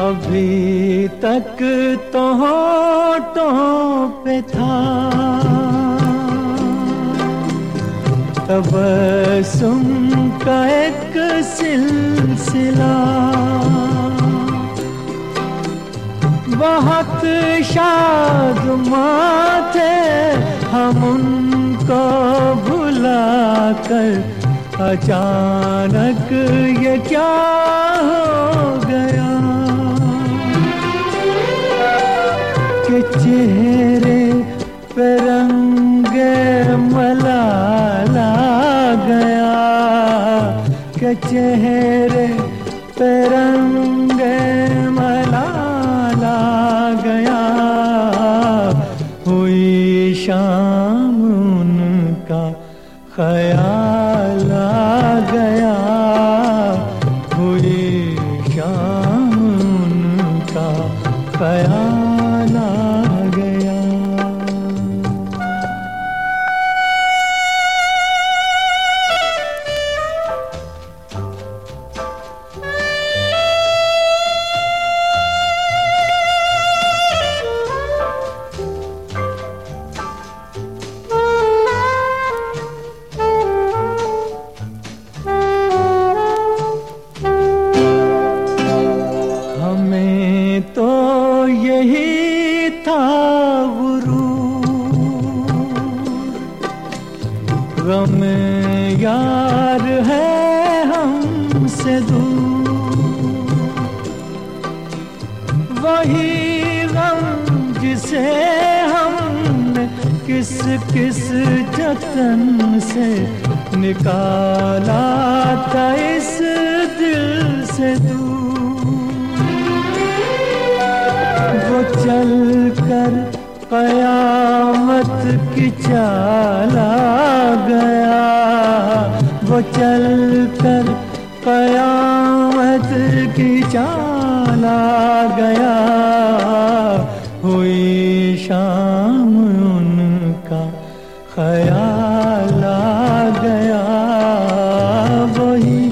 ابھی تک تو ہوٹوں پہ تھا۔ تبسم کا ایک سلسلہ۔ بہت شاد تھے ہم ان کو بھلا کر۔ اچانک یہ کیا ہو گیا؟ چہرے پہ رنگ ملال گیا کہ چہرے پہ رنگ ملال گیا ہوئی شام ان کا خیال آ گیا ہوئی شام ان کا خیال غم یار ہے ہم سے دور۔ وہی غم جسے ہم نے کس کس جتن سے نکالا تھا اس دل سے دور۔ وہ چل کر قیامت کی چال گیا۔ وہ چل کر قیامت کی چال آ گیا۔ ہوئی شام ان کا خیال آ گیا۔ وہی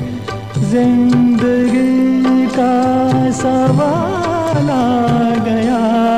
زندگی کا سوال آ گیا۔